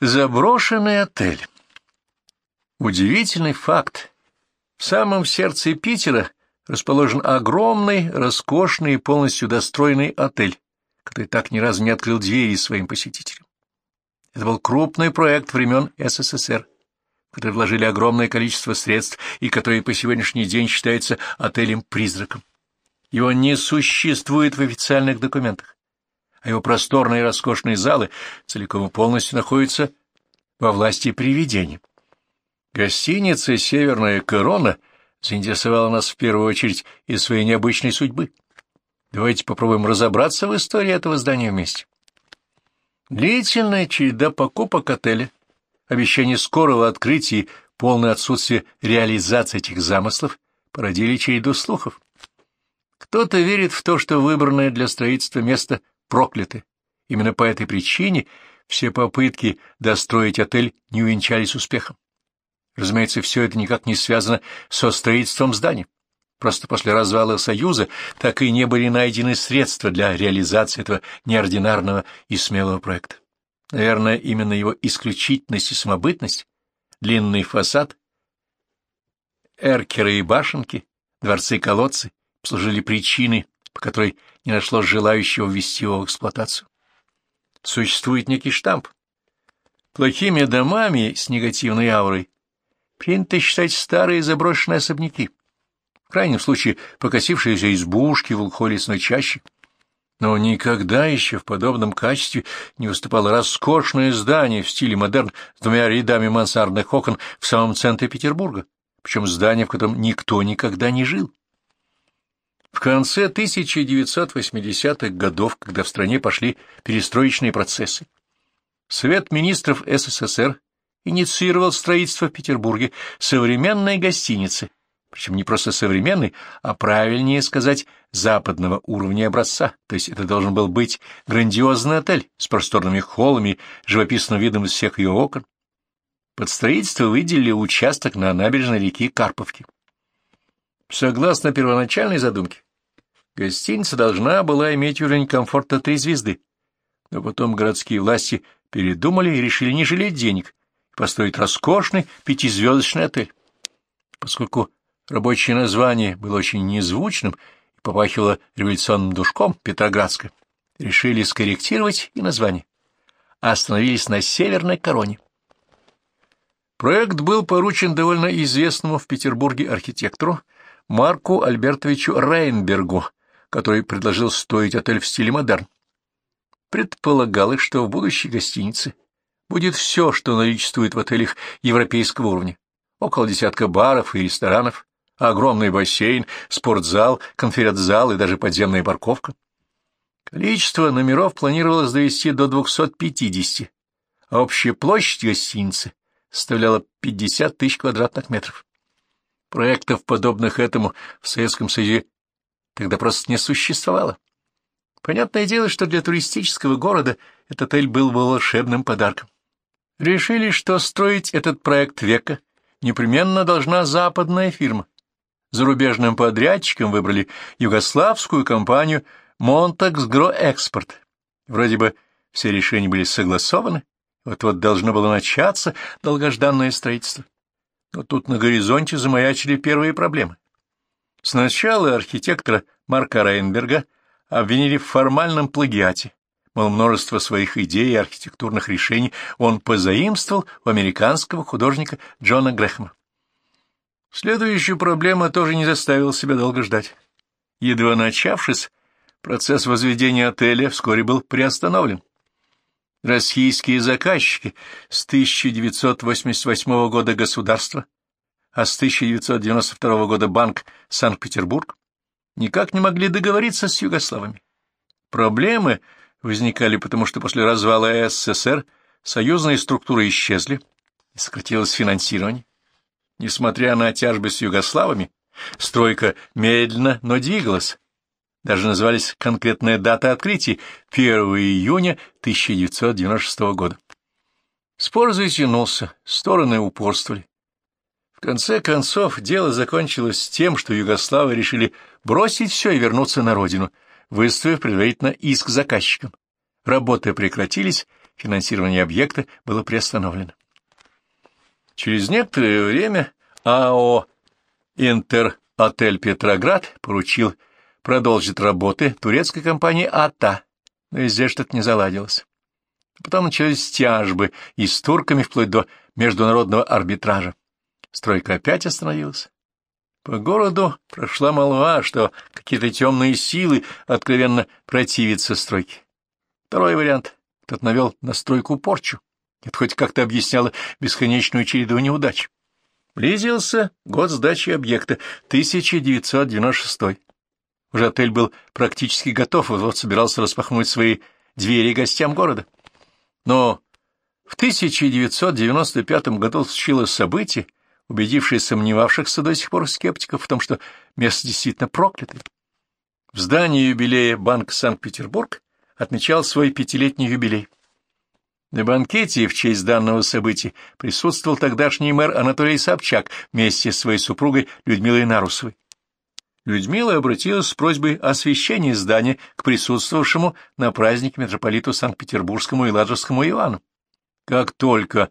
Заброшенный отель. Удивительный факт. В самом сердце Питера расположен огромный, роскошный и полностью достроенный отель, который так ни разу не открыл двери своим посетителям. Это был крупный проект времен СССР, в который вложили огромное количество средств и который по сегодняшний день считается отелем-призраком. Его не существует в официальных документах, а его просторные и роскошные залы целиком и полностью находятся во власти привидений. Гостиница «Северная корона» заинтересовала нас в первую очередь из своей необычной судьбы. Давайте попробуем разобраться в истории этого здания вместе. Длительная череда покупок отеля, обещание скорого открытия и полное отсутствие реализации этих замыслов породили череду слухов. Кто-то верит в то, что выбранное для строительства место проклято. Именно по этой причине все попытки достроить отель не увенчались успехом. Разумеется, все это никак не связано со строительством здания. Просто после развала Союза так и не были найдены средства для реализации этого неординарного и смелого проекта. Наверное, именно его исключительность и самобытность, длинный фасад, эркеры и башенки, дворцы-колодцы служили причиной, по которой не нашлось желающего ввести его в эксплуатацию. Существует некий штамп. Плохими домами с негативной аурой принято считать старые заброшенные особняки, в крайнем случае покосившиеся избушки в глухой лесной чаще. Но никогда еще в подобном качестве не выступало роскошное здание в стиле модерн с двумя рядами мансардных окон в самом центре Петербурга, причем здание, в котором никто никогда не жил. В конце 1980-х годов, когда в стране пошли перестроечные процессы, Совет министров СССР инициировал строительство в Петербурге современной гостиницы, причем не просто современной, а правильнее сказать, западного уровня образца, то есть это должен был быть грандиозный отель с просторными холлами, живописным видом из всех ее окон. Под строительство выделили участок на набережной реки Карповки. Согласно первоначальной задумке, гостиница должна была иметь уровень комфорта три звезды, но потом городские власти передумали и решили не жалеть денег построить роскошный пятизвездочный отель. Поскольку рабочее название было очень незвучным и попахивало революционным душком Петроградска, решили скорректировать и название, остановились на Северной Короне. Проект был поручен довольно известному в Петербурге архитектору Марку Альбертовичу Рейнбергу, который предложил строить отель в стиле модерн. Предполагалось, что в будущей гостинице будет все, что наличествует в отелях европейского уровня. Около десятка баров и ресторанов, огромный бассейн, спортзал, конференц-зал и даже подземная парковка. Количество номеров планировалось довести до 250, а общая площадь гостиницы составляла 50 тысяч квадратных метров. Проектов, подобных этому, в Советском Союзе тогда просто не существовало. Понятное дело, что для туристического города этот отель был бы волшебным подарком. Решили, что строить этот проект века непременно должна западная фирма. Зарубежным подрядчиком выбрали югославскую компанию «Монтаксгро Экспорт». Вроде бы все решения были согласованы, вот-вот должно было начаться долгожданное строительство. Но тут на горизонте замаячили первые проблемы. Сначала архитектора Марка Рейнберга обвинили в формальном плагиате, мол, множество своих идей и архитектурных решений он позаимствовал у американского художника Джона Грэхэма. Следующая проблема тоже не заставила себя долго ждать. Едва начавшись, процесс возведения отеля вскоре был приостановлен. Российские заказчики с 1988 года государства, а с 1992 года Банк Санкт-Петербург никак не могли договориться с югославами. Проблемы возникали потому, что после развала СССР союзные структуры исчезли и сократилось финансирование. Несмотря на тяжбы с югославами, стройка медленно, но двигалась. Даже назывались конкретная дата открытия — 1 июня 1996 года. Спор затянулся, стороны упорствовали. В конце концов, дело закончилось тем, что югославы решили бросить все и вернуться на родину — выставив предварительно иск заказчикам. Работы прекратились, финансирование объекта было приостановлено. Через некоторое время АО «Интеротель Петроград» поручил продолжить работы турецкой компании «АТА», но здесь что-то не заладилось. Потом начались тяжбы и с турками вплоть до международного арбитража. Стройка опять остановилась. По городу прошла молва, что какие-то темные силы откровенно противятся стройке. Второй вариант. Тот навел на стройку порчу. Это хоть как-то объясняло бесконечную череду неудач. Близился год сдачи объекта, 1996 Уже отель был практически готов, вот собирался распахнуть свои двери гостям города. Но в 1995 году случилось событие, убедившее сомневавшихся до сих пор скептиков в том, что место действительно проклятое. В здании юбилея Банк Санкт-Петербург отмечал свой пятилетний юбилей. На банкете в честь данного события присутствовал тогдашний мэр Анатолий Собчак вместе с своей супругой Людмилой Нарусовой. Людмила обратилась с просьбой освящения здания к присутствовавшему на празднике митрополиту Санкт-Петербургскому и Ладожскому Ивану. Как только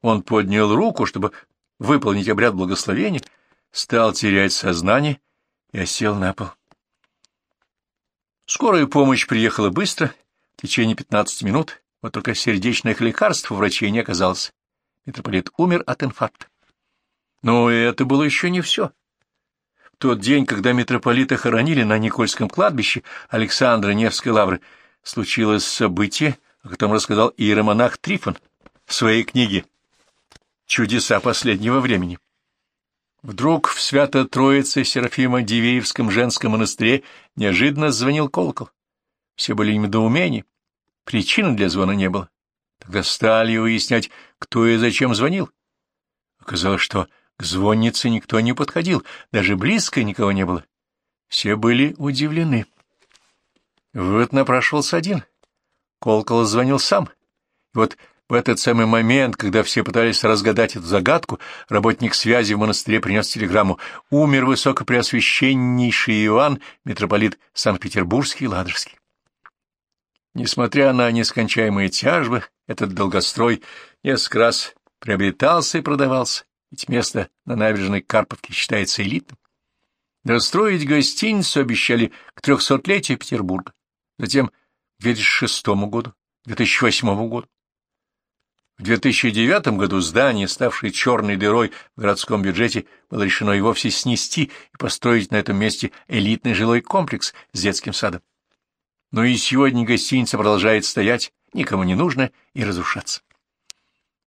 он поднял руку, чтобы выполнить обряд благословения, стал терять сознание и осел на пол. Скорая помощь приехала быстро, в течение 15 минут, вот только сердечных лекарств у врачей не оказалось. Митрополит умер от инфаркта. Но это было еще не все тот день, когда митрополита хоронили на Никольском кладбище Александра Невской лавры, случилось событие, о котором рассказал иеромонах Трифон в своей книге «Чудеса последнего времени». Вдруг в Свято-Троице Серафима Дивеевском женском монастыре неожиданно звонил колокол. Все были в недоумении. Причины для звона не было. Тогда стали выяснять, кто и зачем звонил. Оказалось, что к звоннице никто не подходил, даже близко никого не было. Все были удивлены. Вот напрашивался один. Колокол звонил сам. И вот в этот самый момент, когда все пытались разгадать эту загадку, работник связи в монастыре принес телеграмму «Умер высокопреосвященнейший Иоанн, митрополит Санкт-Петербургский и Ладожский». Несмотря на нескончаемые тяжбы, этот долгострой несколько раз приобретался и продавался, ведь место на набережной Карповки считается элитным. Достроить гостиницу обещали к трехсотлетию Петербурга, затем к 2006 году, 2008 году. В 2009 году здание, ставшее черной дырой в городском бюджете, было решено и вовсе снести и построить на этом месте элитный жилой комплекс с детским садом. Но и сегодня гостиница продолжает стоять, никому не нужно и разрушаться.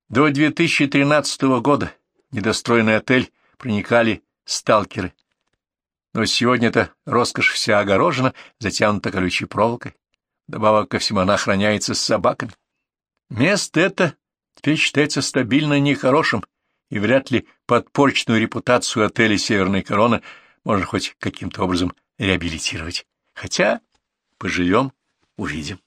До 2013 года недостроенный отель проникали сталкеры. Но сегодня эта роскошь вся огорожена, затянута колючей проволокой. Добавок ко всему она охраняется с собаками. Место это теперь считается стабильно нехорошим, и вряд ли подпорченную репутацию отеля «Северная корона» можно хоть каким-то образом реабилитировать. Хотя поживем — увидим.